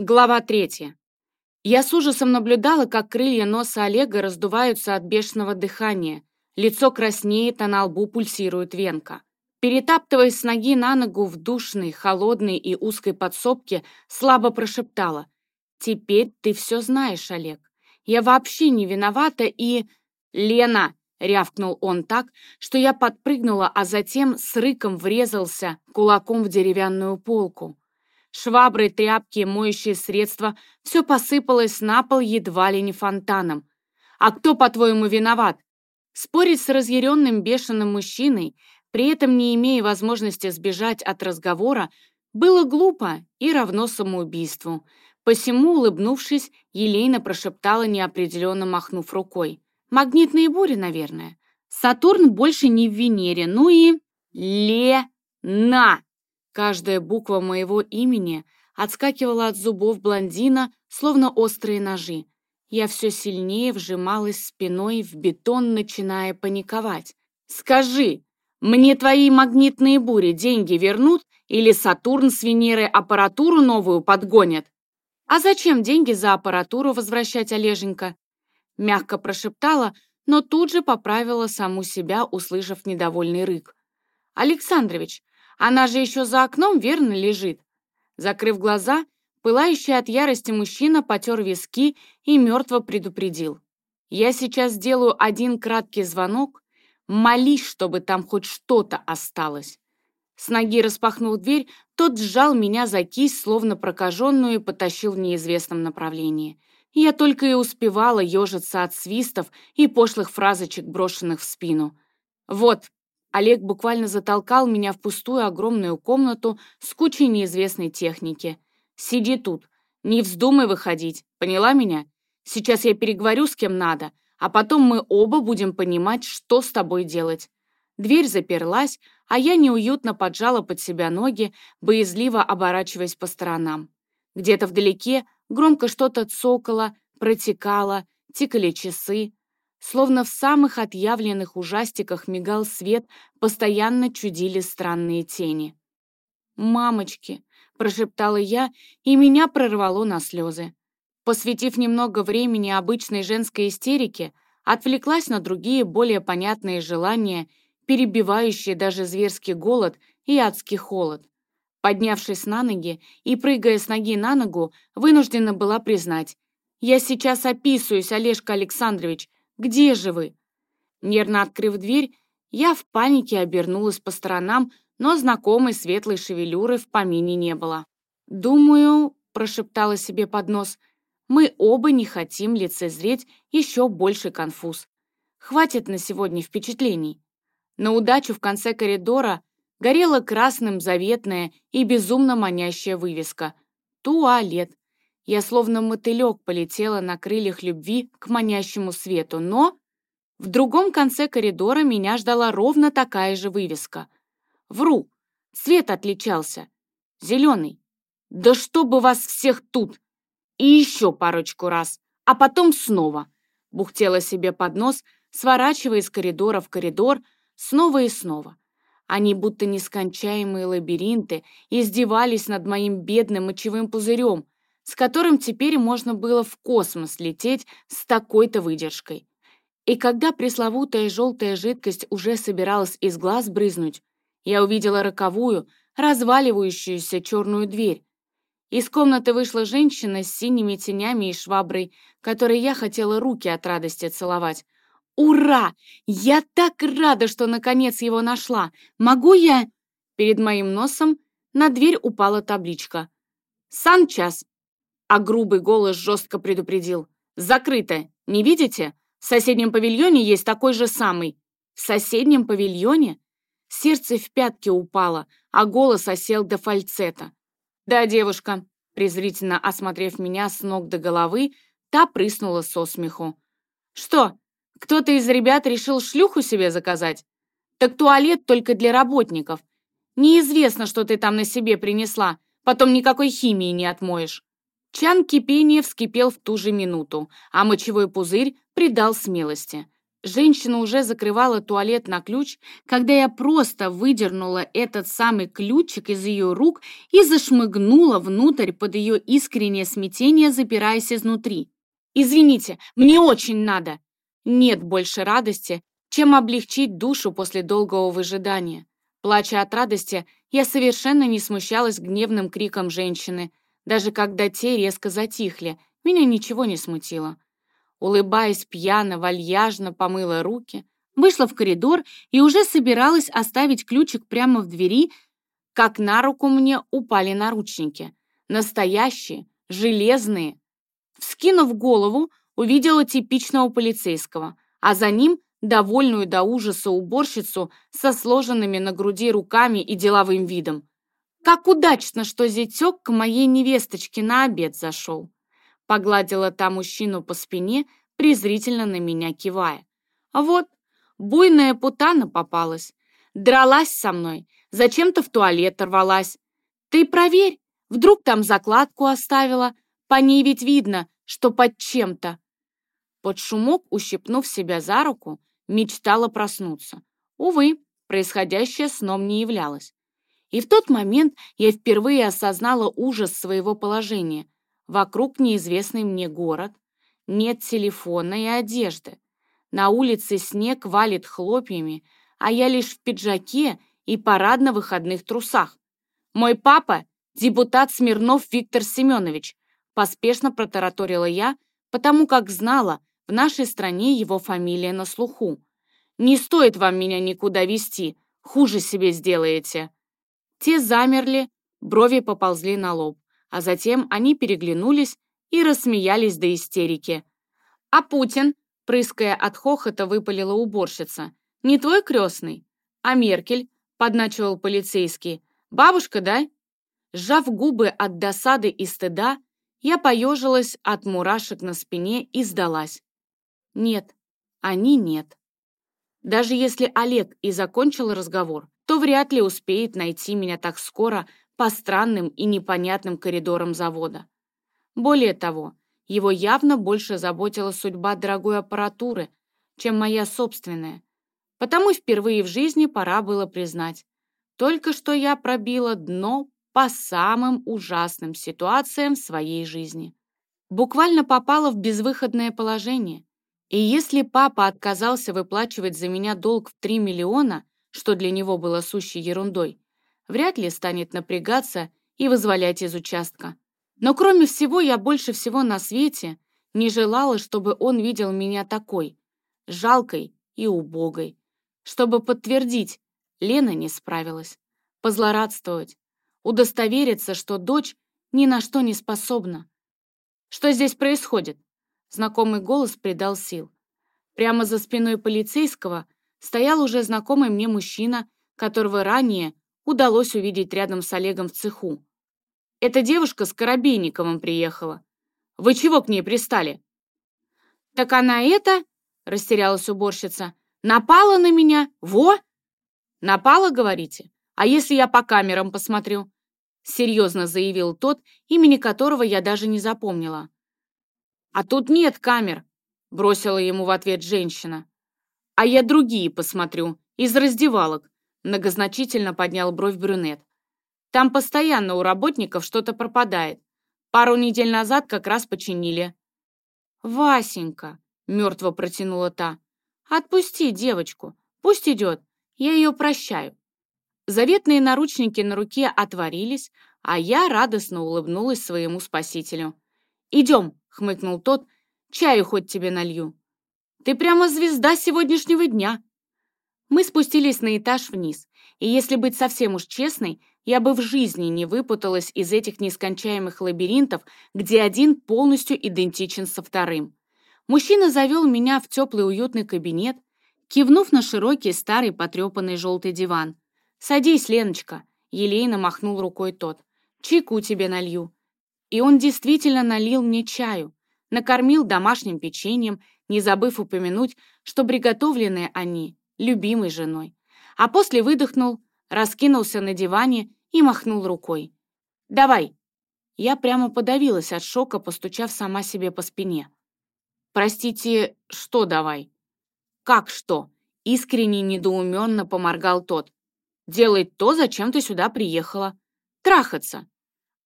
Глава третья. Я с ужасом наблюдала, как крылья носа Олега раздуваются от бешеного дыхания. Лицо краснеет, а на лбу пульсирует венка. Перетаптываясь с ноги на ногу в душной, холодной и узкой подсобке, слабо прошептала. «Теперь ты все знаешь, Олег. Я вообще не виновата и...» «Лена!» — рявкнул он так, что я подпрыгнула, а затем с рыком врезался кулаком в деревянную полку. Швабры, тряпки, моющие средства — все посыпалось на пол едва ли не фонтаном. А кто, по-твоему, виноват? Спорить с разъяренным бешеным мужчиной, при этом не имея возможности сбежать от разговора, было глупо и равно самоубийству. Посему, улыбнувшись, Елейна прошептала, неопределенно махнув рукой. «Магнитные бури, наверное. Сатурн больше не в Венере, ну и...» «Ле-на!» Каждая буква моего имени отскакивала от зубов блондина, словно острые ножи. Я все сильнее вжималась спиной в бетон, начиная паниковать. «Скажи, мне твои магнитные бури деньги вернут или Сатурн с Венеры аппаратуру новую подгонят?» «А зачем деньги за аппаратуру возвращать, Олеженька?» Мягко прошептала, но тут же поправила саму себя, услышав недовольный рык. «Александрович, она же еще за окном, верно, лежит?» Закрыв глаза, пылающий от ярости мужчина потер виски и мертво предупредил. «Я сейчас сделаю один краткий звонок. Молись, чтобы там хоть что-то осталось». С ноги распахнул дверь, тот сжал меня за кисть, словно прокаженную, и потащил в неизвестном направлении. Я только и успевала ежиться от свистов и пошлых фразочек, брошенных в спину. «Вот, Олег буквально затолкал меня в пустую огромную комнату с кучей неизвестной техники. «Сиди тут, не вздумай выходить, поняла меня? Сейчас я переговорю с кем надо, а потом мы оба будем понимать, что с тобой делать». Дверь заперлась, а я неуютно поджала под себя ноги, боязливо оборачиваясь по сторонам. Где-то вдалеке громко что-то цокало, протекало, тикали часы, Словно в самых отъявленных ужастиках мигал свет, постоянно чудили странные тени. «Мамочки!» — прошептала я, и меня прорвало на слезы. Посвятив немного времени обычной женской истерике, отвлеклась на другие, более понятные желания, перебивающие даже зверский голод и адский холод. Поднявшись на ноги и прыгая с ноги на ногу, вынуждена была признать. «Я сейчас описываюсь, Олежка Александрович, где же вы?» Нервно открыв дверь, я в панике обернулась по сторонам, но знакомой светлой шевелюры в помине не было. «Думаю», — прошептала себе под нос, «мы оба не хотим лицезреть еще больше конфуз. Хватит на сегодня впечатлений». На удачу в конце коридора горела красным заветная и безумно манящая вывеска «Туалет». Я словно мотылек полетела на крыльях любви к манящему свету, но в другом конце коридора меня ждала ровно такая же вывеска. Вру, цвет отличался. Зеленый. Да чтобы вас всех тут! И еще парочку раз, а потом снова. Бухтела себе под нос, сворачивая из коридора в коридор, снова и снова. Они, будто нескончаемые лабиринты, издевались над моим бедным мочевым пузырем, с которым теперь можно было в космос лететь с такой-то выдержкой. И когда пресловутая желтая жидкость уже собиралась из глаз брызнуть, я увидела роковую, разваливающуюся черную дверь. Из комнаты вышла женщина с синими тенями и шваброй, которой я хотела руки от радости целовать. «Ура! Я так рада, что наконец его нашла! Могу я...» Перед моим носом на дверь упала табличка. «Санчас! А грубый голос жестко предупредил. «Закрыто! Не видите? В соседнем павильоне есть такой же самый». «В соседнем павильоне?» Сердце в пятки упало, а голос осел до фальцета. «Да, девушка», презрительно осмотрев меня с ног до головы, та прыснула со смеху. «Что, кто-то из ребят решил шлюху себе заказать? Так туалет только для работников. Неизвестно, что ты там на себе принесла, потом никакой химии не отмоешь». Чан кипения вскипел в ту же минуту, а мочевой пузырь придал смелости. Женщина уже закрывала туалет на ключ, когда я просто выдернула этот самый ключик из ее рук и зашмыгнула внутрь под ее искреннее смятение, запираясь изнутри. «Извините, мне очень надо!» Нет больше радости, чем облегчить душу после долгого выжидания. Плача от радости, я совершенно не смущалась гневным криком женщины. Даже когда те резко затихли, меня ничего не смутило улыбаясь пьяно, вальяжно помыла руки, вышла в коридор и уже собиралась оставить ключик прямо в двери, как на руку мне упали наручники. Настоящие, железные. Вскинув голову, увидела типичного полицейского, а за ним довольную до ужаса уборщицу со сложенными на груди руками и деловым видом. Как удачно, что зятек к моей невесточке на обед зашел. Погладила та мужчину по спине, презрительно на меня кивая. А вот, буйная путана попалась. Дралась со мной, зачем-то в туалет рвалась. Ты проверь, вдруг там закладку оставила, по ней ведь видно, что под чем-то. Под шумок, ущипнув себя за руку, мечтала проснуться. Увы, происходящее сном не являлось. И в тот момент я впервые осознала ужас своего положения – Вокруг неизвестный мне город, нет телефона и одежды. На улице снег валит хлопьями, а я лишь в пиджаке и парадно-выходных трусах. Мой папа — депутат Смирнов Виктор Семенович, поспешно протараторила я, потому как знала, в нашей стране его фамилия на слуху. Не стоит вам меня никуда вести, хуже себе сделаете. Те замерли, брови поползли на лоб а затем они переглянулись и рассмеялись до истерики. «А Путин?» — прыская от хохота, выпалила уборщица. «Не твой крестный? А Меркель?» — подначивал полицейский. «Бабушка, да?» Сжав губы от досады и стыда, я поежилась от мурашек на спине и сдалась. Нет, они нет. Даже если Олег и закончил разговор, то вряд ли успеет найти меня так скоро по странным и непонятным коридорам завода. Более того, его явно больше заботила судьба дорогой аппаратуры, чем моя собственная. Потому впервые в жизни пора было признать, только что я пробила дно по самым ужасным ситуациям в своей жизни. Буквально попала в безвыходное положение. И если папа отказался выплачивать за меня долг в 3 миллиона, что для него было сущей ерундой, вряд ли станет напрягаться и вызволять из участка. Но кроме всего, я больше всего на свете не желала, чтобы он видел меня такой, жалкой и убогой. Чтобы подтвердить, Лена не справилась, позлорадствовать, удостовериться, что дочь ни на что не способна. Что здесь происходит? Знакомый голос придал сил. Прямо за спиной полицейского стоял уже знакомый мне мужчина, которого ранее удалось увидеть рядом с Олегом в цеху. Эта девушка с Коробейниковым приехала. Вы чего к ней пристали?» «Так она это...» — растерялась уборщица. «Напала на меня? Во!» «Напала, говорите? А если я по камерам посмотрю?» Серьезно заявил тот, имени которого я даже не запомнила. «А тут нет камер», — бросила ему в ответ женщина. «А я другие посмотрю, из раздевалок. Многозначительно поднял бровь брюнет. Там постоянно у работников что-то пропадает. Пару недель назад как раз починили. «Васенька», — мертво протянула та, — «отпусти девочку, пусть идет, я ее прощаю». Заветные наручники на руке отворились, а я радостно улыбнулась своему спасителю. «Идем», — хмыкнул тот, — «чаю хоть тебе налью». «Ты прямо звезда сегодняшнего дня», мы спустились на этаж вниз, и если быть совсем уж честной, я бы в жизни не выпуталась из этих нескончаемых лабиринтов, где один полностью идентичен со вторым. Мужчина завел меня в теплый уютный кабинет, кивнув на широкий старый потрепанный желтый диван. «Садись, Леночка», — елейно махнул рукой тот. «Чайку тебе налью». И он действительно налил мне чаю, накормил домашним печеньем, не забыв упомянуть, что приготовленные они любимой женой. А после выдохнул, раскинулся на диване и махнул рукой. «Давай!» Я прямо подавилась от шока, постучав сама себе по спине. «Простите, что давай?» «Как что?» — искренне недоуменно поморгал тот. «Делать то, зачем ты сюда приехала. Трахаться».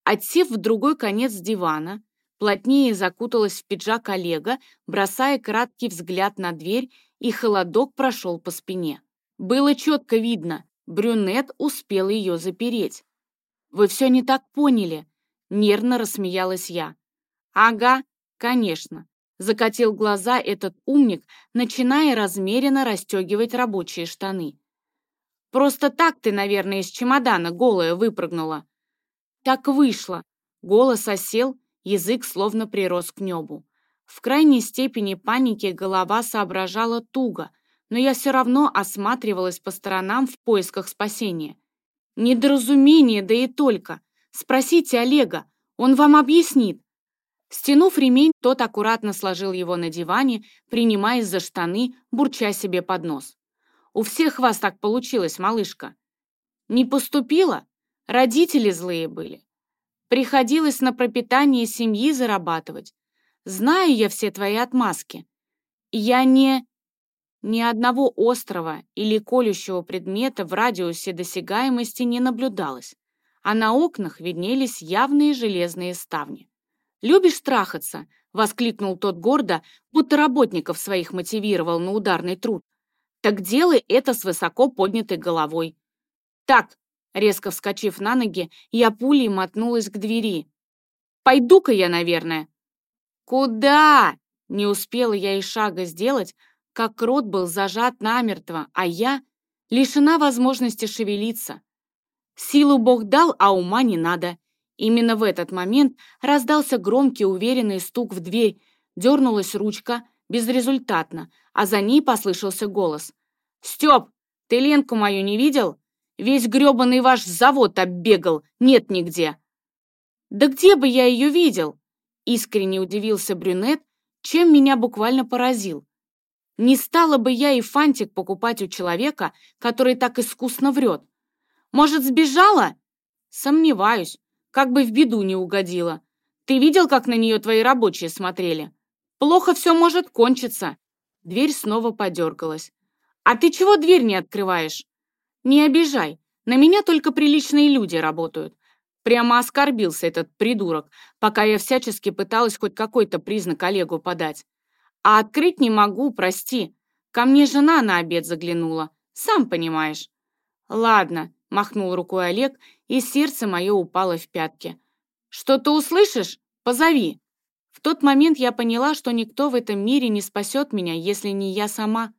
Отсев в другой конец дивана, плотнее закуталась в пиджак Олега, бросая краткий взгляд на дверь, и холодок прошел по спине. Было четко видно, брюнет успел ее запереть. «Вы все не так поняли», — нервно рассмеялась я. «Ага, конечно», — закатил глаза этот умник, начиная размеренно расстегивать рабочие штаны. «Просто так ты, наверное, из чемодана голая выпрыгнула». «Так вышло». Голос осел, язык словно прирос к небу. В крайней степени паники голова соображала туго, но я все равно осматривалась по сторонам в поисках спасения. Недоразумение, да и только. Спросите Олега, он вам объяснит. Стянув ремень, тот аккуратно сложил его на диване, принимаясь за штаны, бурча себе под нос. «У всех вас так получилось, малышка». «Не поступила? Родители злые были. Приходилось на пропитание семьи зарабатывать. Знаю я все твои отмазки. Я не... Ни одного острого или колющего предмета в радиусе досягаемости не наблюдалось, а на окнах виднелись явные железные ставни. «Любишь трахаться?» — воскликнул тот гордо, будто работников своих мотивировал на ударный труд. «Так делай это с высоко поднятой головой». «Так», — резко вскочив на ноги, я пулей мотнулась к двери. «Пойду-ка я, наверное». «Куда?» — не успела я и шага сделать, как рот был зажат намертво, а я лишена возможности шевелиться. Силу Бог дал, а ума не надо. Именно в этот момент раздался громкий уверенный стук в дверь, дернулась ручка, безрезультатно, а за ней послышался голос. «Степ, ты Ленку мою не видел? Весь гребаный ваш завод оббегал, нет нигде». «Да где бы я ее видел?» Искренне удивился брюнет, чем меня буквально поразил. Не стала бы я и фантик покупать у человека, который так искусно врет. Может, сбежала? Сомневаюсь, как бы в беду не угодила. Ты видел, как на нее твои рабочие смотрели? Плохо все может кончиться. Дверь снова подергалась. А ты чего дверь не открываешь? Не обижай, на меня только приличные люди работают. Прямо оскорбился этот придурок, пока я всячески пыталась хоть какой-то признак Олегу подать. А открыть не могу, прости. Ко мне жена на обед заглянула. Сам понимаешь. Ладно, махнул рукой Олег, и сердце мое упало в пятки. Что-то услышишь? Позови. В тот момент я поняла, что никто в этом мире не спасет меня, если не я сама.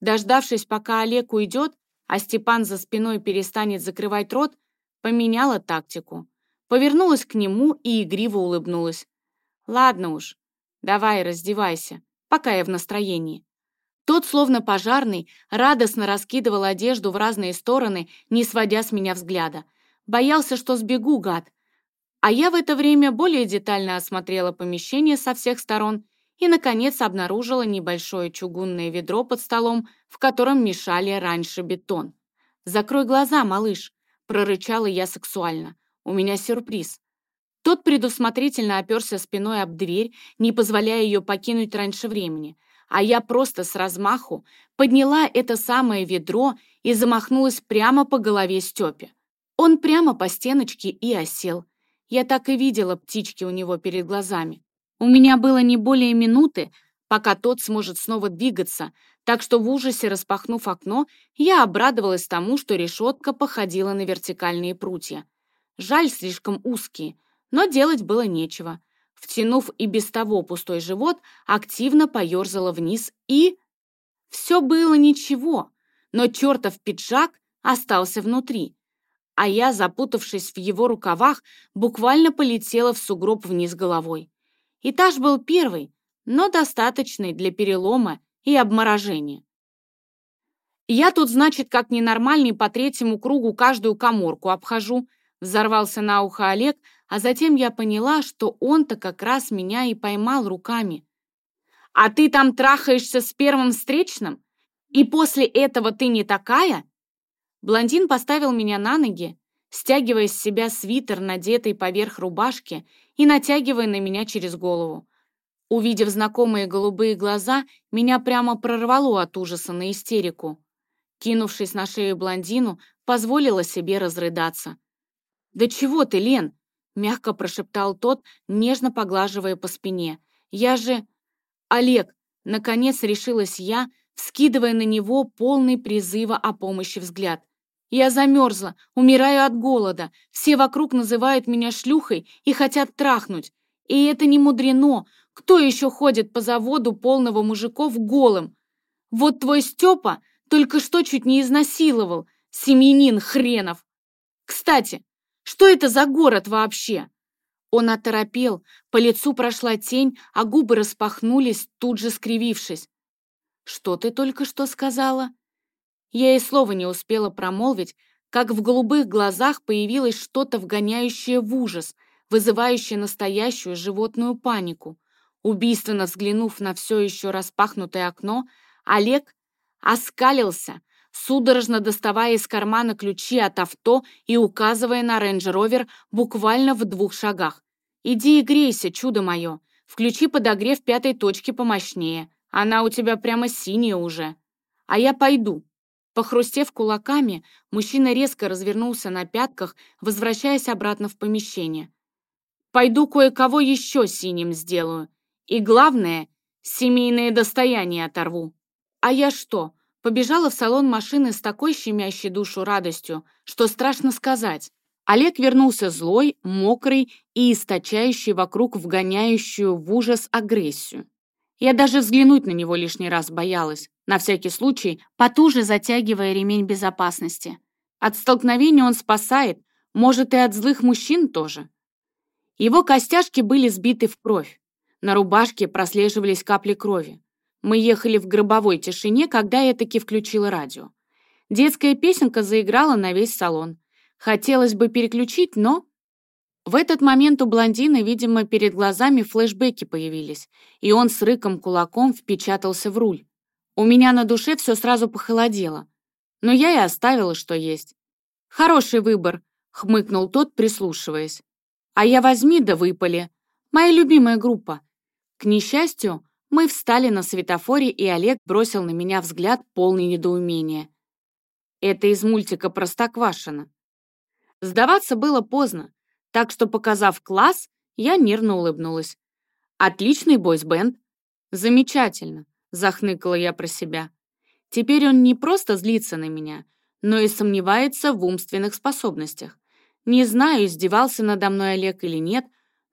Дождавшись, пока Олег уйдет, а Степан за спиной перестанет закрывать рот, поменяла тактику. Повернулась к нему и игриво улыбнулась. «Ладно уж, давай раздевайся пока я в настроении. Тот, словно пожарный, радостно раскидывал одежду в разные стороны, не сводя с меня взгляда. Боялся, что сбегу, гад. А я в это время более детально осмотрела помещение со всех сторон и, наконец, обнаружила небольшое чугунное ведро под столом, в котором мешали раньше бетон. «Закрой глаза, малыш», — прорычала я сексуально. «У меня сюрприз». Тот предусмотрительно оперся спиной об дверь, не позволяя ее покинуть раньше времени, а я просто с размаху подняла это самое ведро и замахнулась прямо по голове Степе. Он прямо по стеночке и осел. Я так и видела птички у него перед глазами. У меня было не более минуты, пока тот сможет снова двигаться, так что в ужасе распахнув окно, я обрадовалась тому, что решетка походила на вертикальные прутья. Жаль, слишком узкие — но делать было нечего. Втянув и без того пустой живот, активно поерзала вниз и... Все было ничего, но чертов пиджак остался внутри, а я, запутавшись в его рукавах, буквально полетела в сугроб вниз головой. Этаж был первый, но достаточный для перелома и обморожения. Я тут, значит, как ненормальный по третьему кругу каждую коморку обхожу, взорвался на ухо Олег, а затем я поняла, что он-то как раз меня и поймал руками. «А ты там трахаешься с первым встречным? И после этого ты не такая?» Блондин поставил меня на ноги, стягивая с себя свитер, надетый поверх рубашки, и натягивая на меня через голову. Увидев знакомые голубые глаза, меня прямо прорвало от ужаса на истерику. Кинувшись на шею блондину, позволила себе разрыдаться. «Да чего ты, Лен?» — мягко прошептал тот, нежно поглаживая по спине. «Я же...» «Олег!» — наконец решилась я, вскидывая на него полный призыва о помощи взгляд. «Я замерзла, умираю от голода, все вокруг называют меня шлюхой и хотят трахнуть. И это не мудрено, кто еще ходит по заводу полного мужиков голым? Вот твой Степа только что чуть не изнасиловал, семьянин хренов. Кстати, что это за город вообще? Он оторопел, по лицу прошла тень, а губы распахнулись, тут же скривившись. «Что ты только что сказала?» Я и слова не успела промолвить, как в голубых глазах появилось что-то вгоняющее в ужас, вызывающее настоящую животную панику. Убийственно взглянув на все еще распахнутое окно, Олег оскалился, судорожно доставая из кармана ключи от авто и указывая на рейндж-ровер буквально в двух шагах. «Иди и грейся, чудо мое. Включи подогрев пятой точки помощнее. Она у тебя прямо синяя уже. А я пойду». Похрустев кулаками, мужчина резко развернулся на пятках, возвращаясь обратно в помещение. «Пойду кое-кого еще синим сделаю. И главное, семейное достояние оторву. А я что, побежала в салон машины с такой щемящей душу радостью, что страшно сказать. Олег вернулся злой, мокрый и источающий вокруг вгоняющую в ужас агрессию. Я даже взглянуть на него лишний раз боялась, на всякий случай потуже затягивая ремень безопасности. От столкновения он спасает, может и от злых мужчин тоже. Его костяшки были сбиты в кровь. На рубашке прослеживались капли крови. Мы ехали в гробовой тишине, когда я таки включила радио. Детская песенка заиграла на весь салон. Хотелось бы переключить, но... В этот момент у блондина, видимо, перед глазами флешбеки появились, и он с рыком-кулаком впечатался в руль. У меня на душе все сразу похолодело. Но я и оставила, что есть. «Хороший выбор», — хмыкнул тот, прислушиваясь. «А я возьми да выпали. Моя любимая группа. К несчастью, мы встали на светофоре, и Олег бросил на меня взгляд полный недоумения. Это из мультика «Простоквашино». Сдаваться было поздно, так что, показав класс, я нервно улыбнулась. «Отличный бойсбенд!» «Замечательно!» — захныкала я про себя. Теперь он не просто злится на меня, но и сомневается в умственных способностях. Не знаю, издевался надо мной Олег или нет,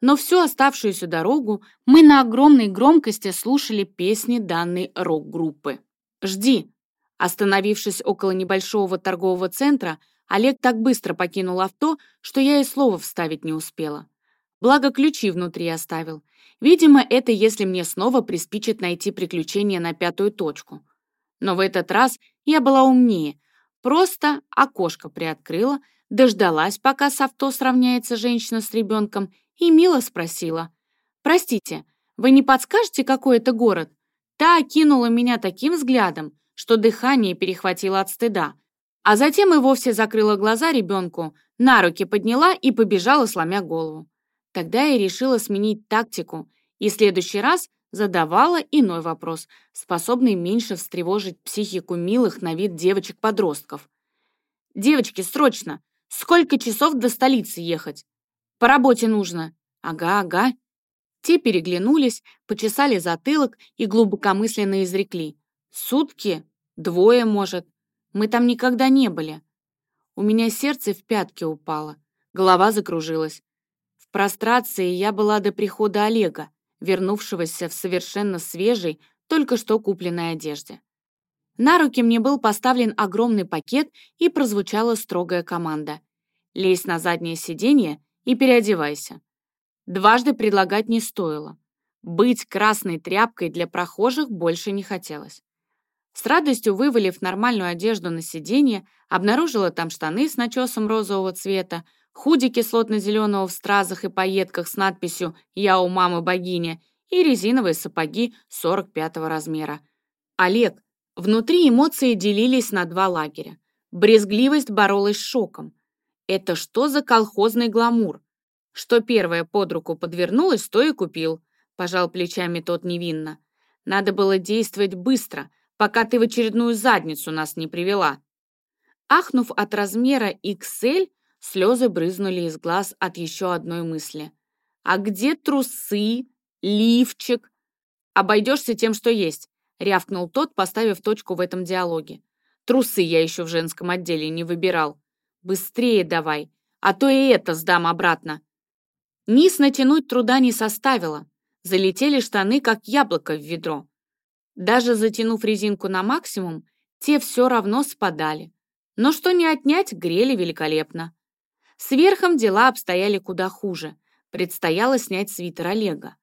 но всю оставшуюся дорогу мы на огромной громкости слушали песни данной рок-группы. «Жди!» Остановившись около небольшого торгового центра, Олег так быстро покинул авто, что я и слова вставить не успела. Благо ключи внутри оставил. Видимо, это если мне снова приспичит найти приключения на пятую точку. Но в этот раз я была умнее. Просто окошко приоткрыла, дождалась, пока с авто сравняется женщина с ребенком, и мило спросила. «Простите, вы не подскажете, какой это город?» Та окинула меня таким взглядом, что дыхание перехватило от стыда, а затем и вовсе закрыла глаза ребенку, на руки подняла и побежала, сломя голову. Тогда я решила сменить тактику и в следующий раз задавала иной вопрос, способный меньше встревожить психику милых на вид девочек-подростков. «Девочки, срочно! Сколько часов до столицы ехать?» По работе нужно. Ага, ага. Те переглянулись, почесали затылок и глубокомысленно изрекли. Сутки? Двое, может. Мы там никогда не были. У меня сердце в пятки упало, голова закружилась. В прострации я была до прихода Олега, вернувшегося в совершенно свежей, только что купленной одежде. На руки мне был поставлен огромный пакет и прозвучала строгая команда. Лезь на заднее сиденье и переодевайся. Дважды предлагать не стоило. Быть красной тряпкой для прохожих больше не хотелось. С радостью вывалив нормальную одежду на сиденье, обнаружила там штаны с начесом розового цвета, худи кислотно-зеленого в стразах и пайетках с надписью «Я у мамы богиня» и резиновые сапоги 45 размера. Олег. Внутри эмоции делились на два лагеря. Брезгливость боролась с шоком. Это что за колхозный гламур? Что первое под руку подвернулось, то и купил. пожал плечами тот невинно. Надо было действовать быстро, пока ты в очередную задницу нас не привела. Ахнув от размера XL, слезы брызнули из глаз от еще одной мысли. «А где трусы? Лифчик?» «Обойдешься тем, что есть», — рявкнул тот, поставив точку в этом диалоге. «Трусы я еще в женском отделе не выбирал. Быстрее давай, а то и это сдам обратно». Низ натянуть труда не составило. Залетели штаны, как яблоко в ведро. Даже затянув резинку на максимум, те все равно спадали. Но что не отнять, грели великолепно. С верхом дела обстояли куда хуже. Предстояло снять свитер Олега.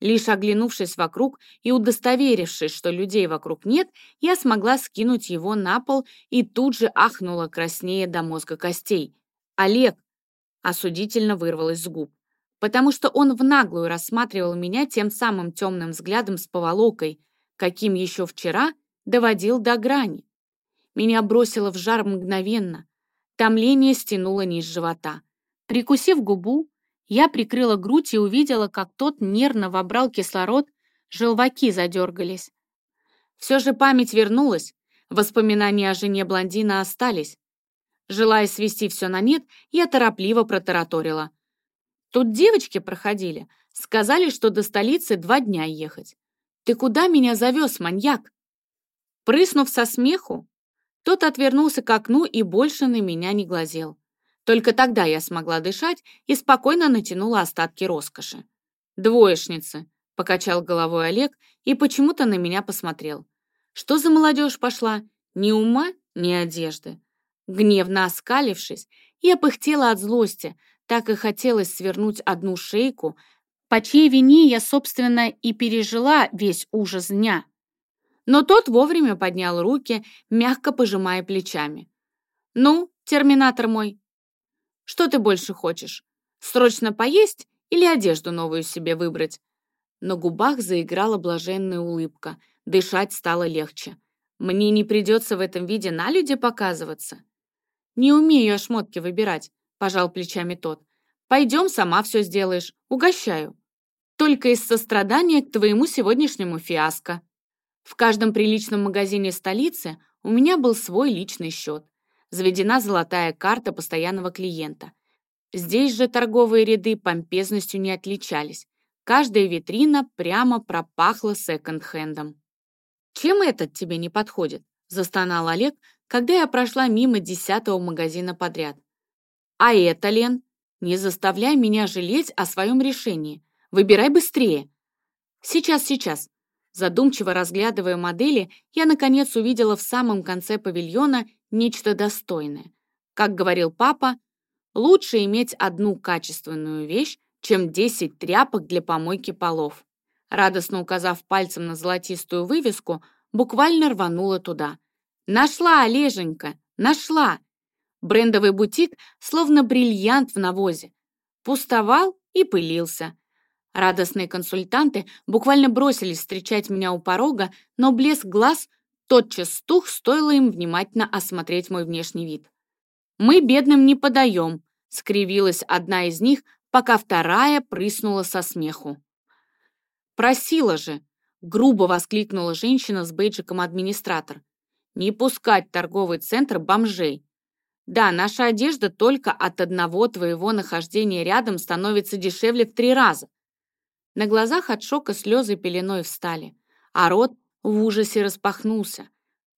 Лишь оглянувшись вокруг и удостоверившись, что людей вокруг нет, я смогла скинуть его на пол и тут же ахнула краснее до мозга костей. «Олег!» — осудительно вырвалось с губ, потому что он в наглую рассматривал меня тем самым темным взглядом с поволокой, каким еще вчера доводил до грани. Меня бросило в жар мгновенно. Томление стянуло низ живота. Прикусив губу, я прикрыла грудь и увидела, как тот нервно вобрал кислород, желваки задергались. Все же память вернулась, воспоминания о жене блондина остались. Желая свести все на нет, я торопливо протараторила. Тут девочки проходили, сказали, что до столицы два дня ехать. Ты куда меня завез, маньяк? Прыснув со смеху, тот отвернулся к окну и больше на меня не глазел. Только тогда я смогла дышать и спокойно натянула остатки роскоши. «Двоечницы», — покачал головой Олег и почему-то на меня посмотрел. «Что за молодежь пошла? Ни ума, ни одежды». Гневно оскалившись, я пыхтела от злости, так и хотелось свернуть одну шейку, по чьей вине я, собственно, и пережила весь ужас дня. Но тот вовремя поднял руки, мягко пожимая плечами. «Ну, терминатор мой, что ты больше хочешь? Срочно поесть или одежду новую себе выбрать?» На губах заиграла блаженная улыбка. Дышать стало легче. «Мне не придется в этом виде на люди показываться?» «Не умею я шмотки выбирать», — пожал плечами тот. «Пойдем, сама все сделаешь. Угощаю. Только из сострадания к твоему сегодняшнему фиаско». В каждом приличном магазине столицы у меня был свой личный счет заведена золотая карта постоянного клиента. Здесь же торговые ряды помпезностью не отличались. Каждая витрина прямо пропахла секонд-хендом. «Чем этот тебе не подходит?» – застонал Олег, когда я прошла мимо десятого магазина подряд. «А это, Лен, не заставляй меня жалеть о своем решении. Выбирай быстрее». «Сейчас, сейчас». Задумчиво разглядывая модели, я, наконец, увидела в самом конце павильона нечто достойное. Как говорил папа, лучше иметь одну качественную вещь, чем 10 тряпок для помойки полов. Радостно указав пальцем на золотистую вывеску, буквально рванула туда. «Нашла, Олеженька, нашла!» Брендовый бутик, словно бриллиант в навозе. Пустовал и пылился. Радостные консультанты буквально бросились встречать меня у порога, но блеск глаз Тотчас стух, стоило им внимательно осмотреть мой внешний вид. «Мы бедным не подаем», — скривилась одна из них, пока вторая прыснула со смеху. «Просила же!» — грубо воскликнула женщина с бейджиком администратор. «Не пускать торговый центр бомжей. Да, наша одежда только от одного твоего нахождения рядом становится дешевле в три раза». На глазах от шока слезы пеленой встали, а рот в ужасе распахнулся.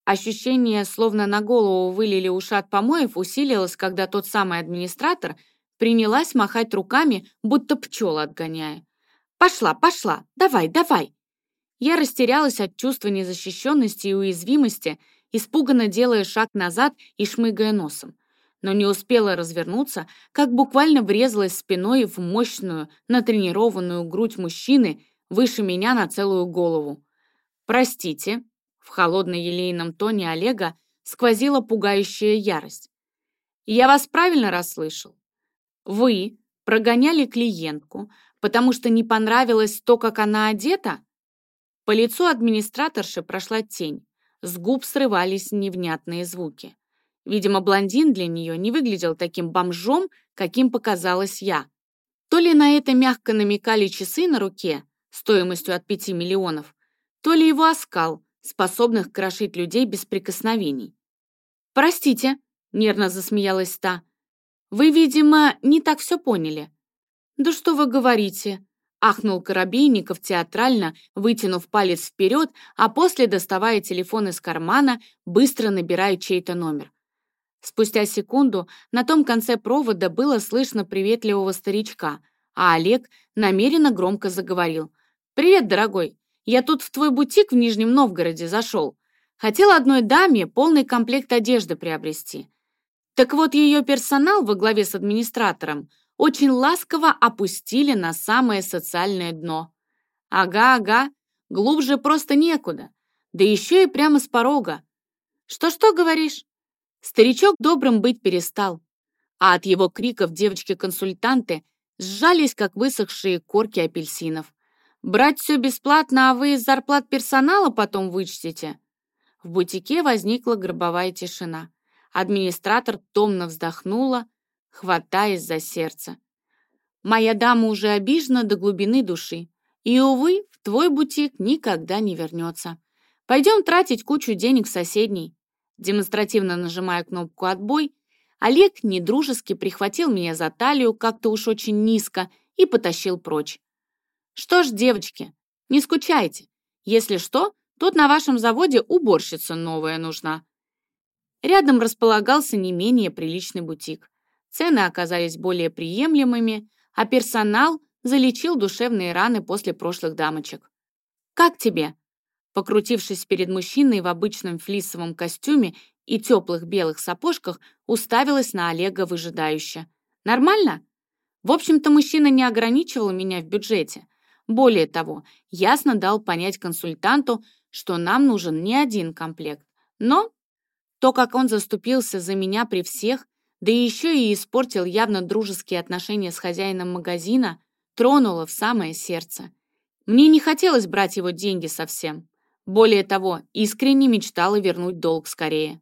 Ощущение, словно на голову вылили ушат помоев, усилилось, когда тот самый администратор принялась махать руками, будто пчел отгоняя. «Пошла, пошла! Давай, давай!» Я растерялась от чувства незащищенности и уязвимости, испуганно делая шаг назад и шмыгая носом. Но не успела развернуться, как буквально врезалась спиной в мощную, натренированную грудь мужчины выше меня на целую голову. «Простите», — в холодно-елейном тоне Олега сквозила пугающая ярость. «Я вас правильно расслышал? Вы прогоняли клиентку, потому что не понравилось то, как она одета?» По лицу администраторши прошла тень, с губ срывались невнятные звуки. Видимо, блондин для нее не выглядел таким бомжом, каким показалась я. То ли на это мягко намекали часы на руке, стоимостью от 5 миллионов, то ли его оскал, способных крошить людей без прикосновений. «Простите», — нервно засмеялась та, «вы, видимо, не так все поняли». «Да что вы говорите?» — ахнул Коробейников театрально, вытянув палец вперед, а после, доставая телефон из кармана, быстро набирая чей-то номер. Спустя секунду на том конце провода было слышно приветливого старичка, а Олег намеренно громко заговорил. «Привет, дорогой! Я тут в твой бутик в Нижнем Новгороде зашел. Хотел одной даме полный комплект одежды приобрести. Так вот, ее персонал во главе с администратором очень ласково опустили на самое социальное дно. Ага, ага, глубже просто некуда. Да еще и прямо с порога. Что-что говоришь? Старичок добрым быть перестал, а от его криков девочки-консультанты сжались, как высохшие корки апельсинов. «Брать все бесплатно, а вы из зарплат персонала потом вычтете?» В бутике возникла гробовая тишина. Администратор томно вздохнула, хватаясь за сердце. «Моя дама уже обижена до глубины души, и, увы, в твой бутик никогда не вернется. Пойдем тратить кучу денег в соседний. Демонстративно нажимая кнопку «Отбой», Олег недружески прихватил меня за талию как-то уж очень низко и потащил прочь. «Что ж, девочки, не скучайте. Если что, тут на вашем заводе уборщица новая нужна». Рядом располагался не менее приличный бутик. Цены оказались более приемлемыми, а персонал залечил душевные раны после прошлых дамочек. «Как тебе?» Покрутившись перед мужчиной в обычном флисовом костюме и теплых белых сапожках, уставилась на Олега выжидающе. «Нормально?» В общем-то, мужчина не ограничивал меня в бюджете. Более того, ясно дал понять консультанту, что нам нужен не один комплект. Но то, как он заступился за меня при всех, да еще и испортил явно дружеские отношения с хозяином магазина, тронуло в самое сердце. Мне не хотелось брать его деньги совсем. Более того, искренне мечтала вернуть долг скорее.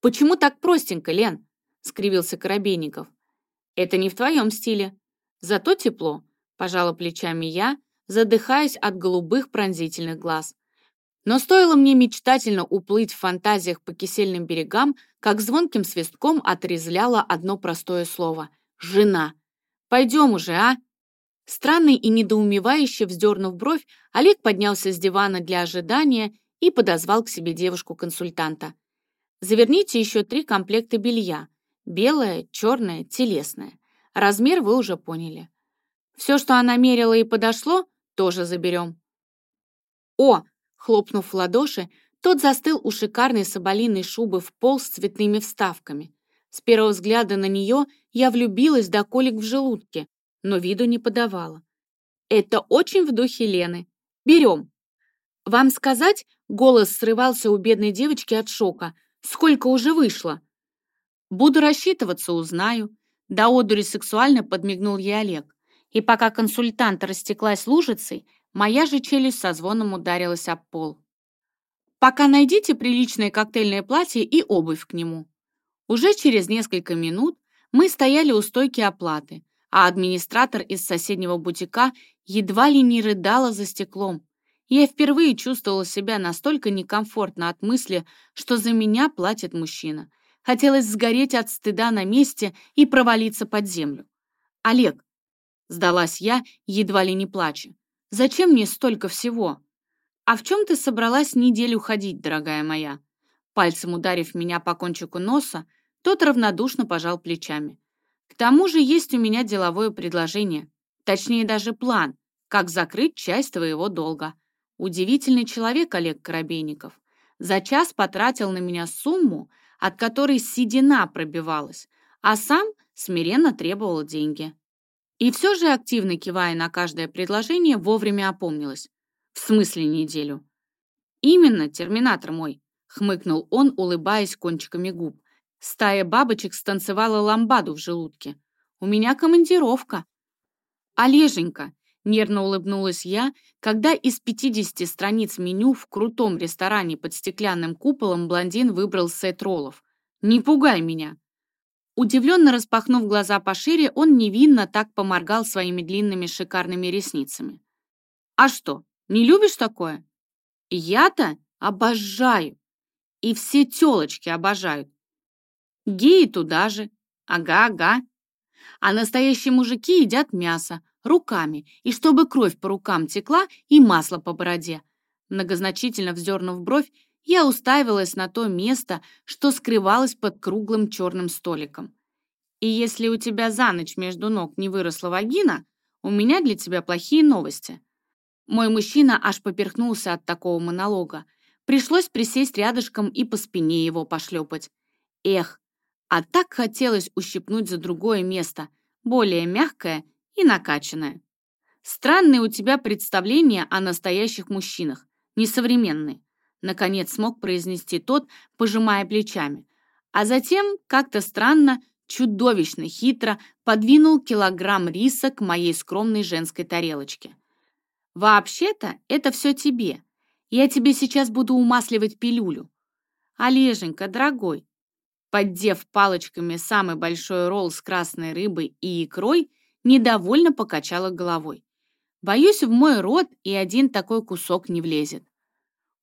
«Почему так простенько, Лен?» — скривился Коробейников. «Это не в твоем стиле. Зато тепло», — пожала плечами я, задыхаясь от голубых пронзительных глаз. Но стоило мне мечтательно уплыть в фантазиях по кисельным берегам, как звонким свистком отрезляло одно простое слово — «жена». «Пойдем уже, а?» Странный и недоумевающе вздернув бровь, Олег поднялся с дивана для ожидания и подозвал к себе девушку-консультанта. «Заверните еще три комплекта белья. Белое, черное, телесное. Размер вы уже поняли. Все, что она мерила и подошло, тоже заберем». «О!» — хлопнув в ладоши, тот застыл у шикарной соболиной шубы в пол с цветными вставками. С первого взгляда на нее я влюбилась до колик в желудке, но виду не подавала. «Это очень в духе Лены. Берем». «Вам сказать?» — голос срывался у бедной девочки от шока. «Сколько уже вышло?» «Буду рассчитываться, узнаю». До одури сексуально подмигнул ей Олег. И пока консультант растеклась лужицей, моя же челюсть со звоном ударилась об пол. «Пока найдите приличное коктейльное платье и обувь к нему». Уже через несколько минут мы стояли у стойки оплаты, а администратор из соседнего бутика едва ли не рыдала за стеклом. Я впервые чувствовала себя настолько некомфортно от мысли, что за меня платит мужчина. Хотелось сгореть от стыда на месте и провалиться под землю. «Олег», — сдалась я, едва ли не плача, — «зачем мне столько всего?» «А в чем ты собралась неделю ходить, дорогая моя?» Пальцем ударив меня по кончику носа, тот равнодушно пожал плечами. К тому же есть у меня деловое предложение, точнее даже план, как закрыть часть твоего долга. Удивительный человек Олег Коробейников. За час потратил на меня сумму, от которой седина пробивалась, а сам смиренно требовал деньги. И все же, активно кивая на каждое предложение, вовремя опомнилась. В смысле неделю? Именно, терминатор мой, хмыкнул он, улыбаясь кончиками губ. Стая бабочек станцевала ламбаду в желудке. «У меня командировка». «Олеженька», — нервно улыбнулась я, когда из 50 страниц меню в крутом ресторане под стеклянным куполом блондин выбрал сет роллов. «Не пугай меня». Удивленно распахнув глаза пошире, он невинно так поморгал своими длинными шикарными ресницами. А что, не любишь такое? Я-то обожаю. И все тёлочки обожают. Геи туда же. Ага-ага. А настоящие мужики едят мясо руками, и чтобы кровь по рукам текла и масло по бороде. Многозначительно вздернув бровь, я уставилась на то место, что скрывалось под круглым черным столиком. И если у тебя за ночь между ног не выросла вагина, у меня для тебя плохие новости. Мой мужчина аж поперхнулся от такого монолога. Пришлось присесть рядышком и по спине его пошлепать. Эх, а так хотелось ущипнуть за другое место, более мягкое и накачанное. Странные у тебя представления о настоящих мужчинах, несовременные. Наконец смог произнести тот, пожимая плечами. А затем, как-то странно, чудовищно хитро подвинул килограмм риса к моей скромной женской тарелочке. «Вообще-то это все тебе. Я тебе сейчас буду умасливать пилюлю. Олеженька, дорогой, Поддев палочками самый большой ролл с красной рыбой и икрой, недовольно покачала головой. Боюсь, в мой рот и один такой кусок не влезет.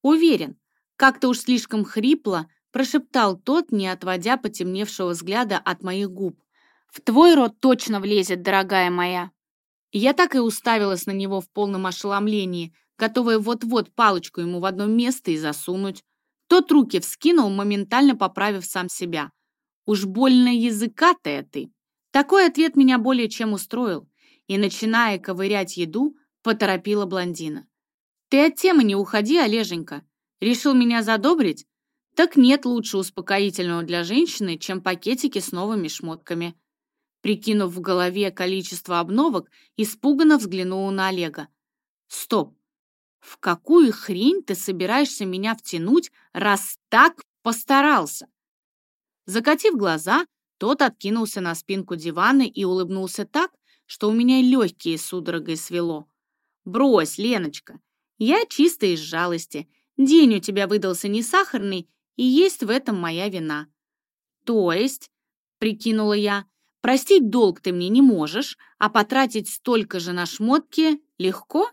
Уверен, как-то уж слишком хрипло прошептал тот, не отводя потемневшего взгляда от моих губ. «В твой рот точно влезет, дорогая моя!» Я так и уставилась на него в полном ошеломлении, готовая вот-вот палочку ему в одно место и засунуть. Тот руки вскинул, моментально поправив сам себя. «Уж больно языкатая ты!» Такой ответ меня более чем устроил, и, начиная ковырять еду, поторопила блондина. «Ты от темы не уходи, Олеженька. Решил меня задобрить? Так нет лучше успокоительного для женщины, чем пакетики с новыми шмотками». Прикинув в голове количество обновок, испуганно взглянула на Олега. «Стоп! В какую хрень ты собираешься меня втянуть, раз так постарался? Закатив глаза, тот откинулся на спинку дивана и улыбнулся так, что у меня легкие судорогой свело. «Брось, Леночка, я чисто из жалости. День у тебя выдался не сахарный, и есть в этом моя вина». «То есть», — прикинула я, — «простить долг ты мне не можешь, а потратить столько же на шмотки легко?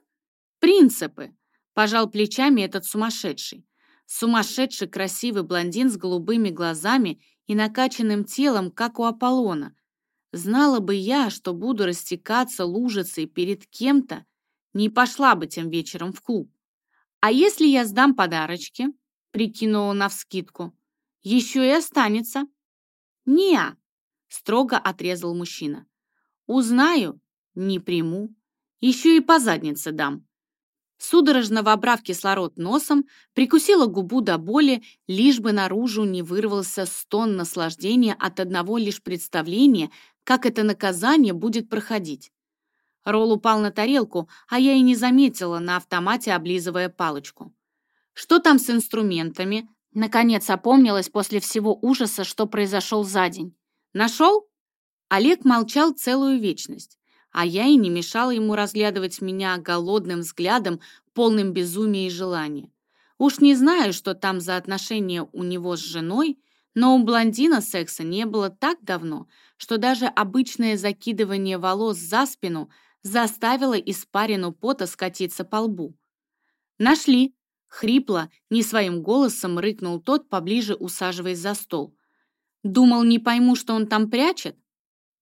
Принципы. Пожал плечами этот сумасшедший. Сумасшедший красивый блондин с голубыми глазами и накачанным телом, как у Аполлона. Знала бы я, что буду растекаться лужицей перед кем-то, не пошла бы тем вечером в клуб. А если я сдам подарочки? Прикинула навскидку. Еще и останется. не строго отрезал мужчина. Узнаю, не приму. Еще и по заднице дам. Судорожно вобрав кислород носом, прикусила губу до боли, лишь бы наружу не вырвался стон наслаждения от одного лишь представления, как это наказание будет проходить. Ролл упал на тарелку, а я и не заметила, на автомате облизывая палочку. «Что там с инструментами?» Наконец опомнилась после всего ужаса, что произошел за день. «Нашел?» Олег молчал целую вечность а я и не мешала ему разглядывать меня голодным взглядом, полным безумия и желания. Уж не знаю, что там за отношения у него с женой, но у блондина секса не было так давно, что даже обычное закидывание волос за спину заставило испарину пота скатиться по лбу. «Нашли!» — хрипло, не своим голосом рыкнул тот, поближе усаживаясь за стол. «Думал, не пойму, что он там прячет?»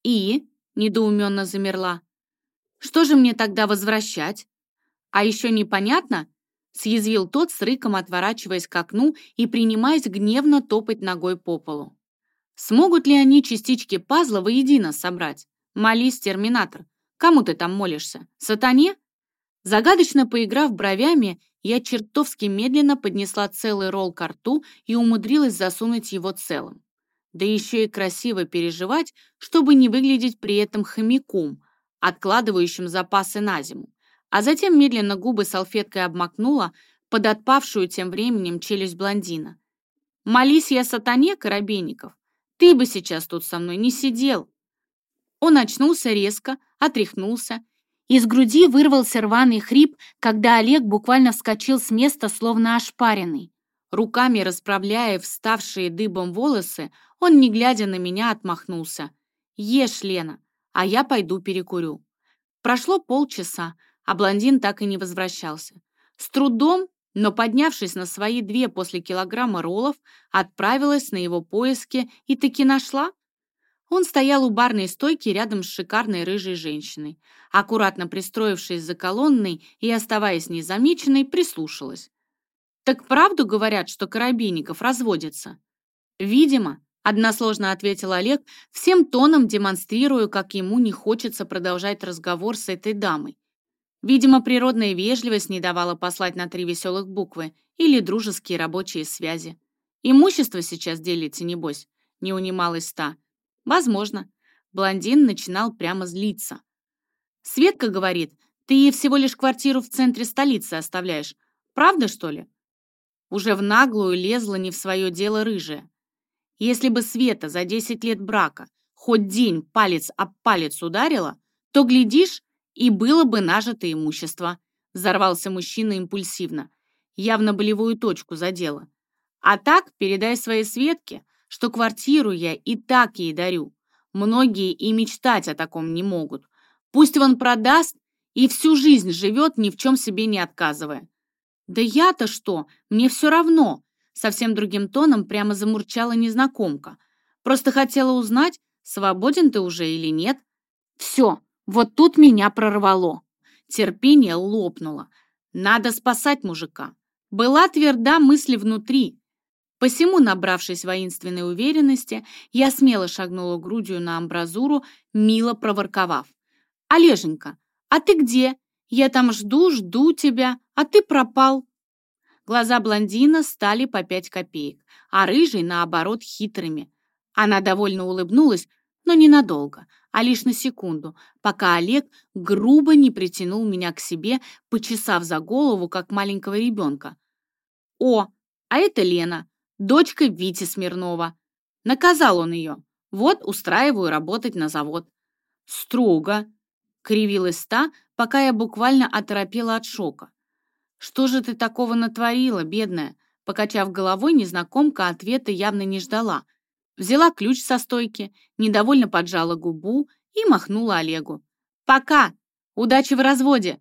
«И?» недоуменно замерла. «Что же мне тогда возвращать? А еще непонятно?» съязвил тот с рыком, отворачиваясь к окну и принимаясь гневно топать ногой по полу. «Смогут ли они частички пазла воедино собрать? Молись, терминатор. Кому ты там молишься? Сатане?» Загадочно поиграв бровями, я чертовски медленно поднесла целый ролл к рту и умудрилась засунуть его целым да еще и красиво переживать, чтобы не выглядеть при этом хомяком, откладывающим запасы на зиму. А затем медленно губы салфеткой обмакнула под отпавшую тем временем челюсть блондина. «Молись я сатане, Коробейников, ты бы сейчас тут со мной не сидел!» Он очнулся резко, отряхнулся. Из груди вырвался рваный хрип, когда Олег буквально вскочил с места, словно ошпаренный. Руками расправляя вставшие дыбом волосы, он, не глядя на меня, отмахнулся. «Ешь, Лена, а я пойду перекурю». Прошло полчаса, а блондин так и не возвращался. С трудом, но поднявшись на свои две после килограмма роллов, отправилась на его поиски и таки нашла. Он стоял у барной стойки рядом с шикарной рыжей женщиной. Аккуратно пристроившись за колонной и оставаясь незамеченной, прислушалась. «Так правду говорят, что Коробейников разводится?» «Видимо», — односложно ответил Олег, всем тоном демонстрируя, как ему не хочется продолжать разговор с этой дамой. Видимо, природная вежливость не давала послать на три веселых буквы или дружеские рабочие связи. «Имущество сейчас делите, небось?» — не унималась та. «Возможно». Блондин начинал прямо злиться. «Светка говорит, ты ей всего лишь квартиру в центре столицы оставляешь. Правда, что ли?» Уже в наглую лезла не в свое дело рыжая. Если бы Света за 10 лет брака хоть день палец об палец ударила, то, глядишь, и было бы нажито имущество. Взорвался мужчина импульсивно. Явно болевую точку задела. А так передай своей Светке, что квартиру я и так ей дарю. Многие и мечтать о таком не могут. Пусть он продаст и всю жизнь живет, ни в чем себе не отказывая. «Да я-то что? Мне все равно!» Совсем другим тоном прямо замурчала незнакомка. «Просто хотела узнать, свободен ты уже или нет?» «Все, вот тут меня прорвало. Терпение лопнуло. Надо спасать мужика. Была тверда мысль внутри. Посему, набравшись воинственной уверенности, я смело шагнула грудью на амбразуру, мило проворковав. «Олеженька, а ты где? Я там жду, жду тебя, а ты пропал». Глаза блондина стали по пять копеек, а рыжий, наоборот, хитрыми. Она довольно улыбнулась, но ненадолго, а лишь на секунду, пока Олег грубо не притянул меня к себе, почесав за голову, как маленького ребенка. «О, а это Лена, дочка Вити Смирнова. Наказал он ее. Вот устраиваю работать на завод». «Строго», — кривилась та, пока я буквально оторопела от шока. «Что же ты такого натворила, бедная?» Покачав головой, незнакомка ответа явно не ждала — взяла ключ со стойки, недовольно поджала губу и махнула Олегу. «Пока! Удачи в разводе!»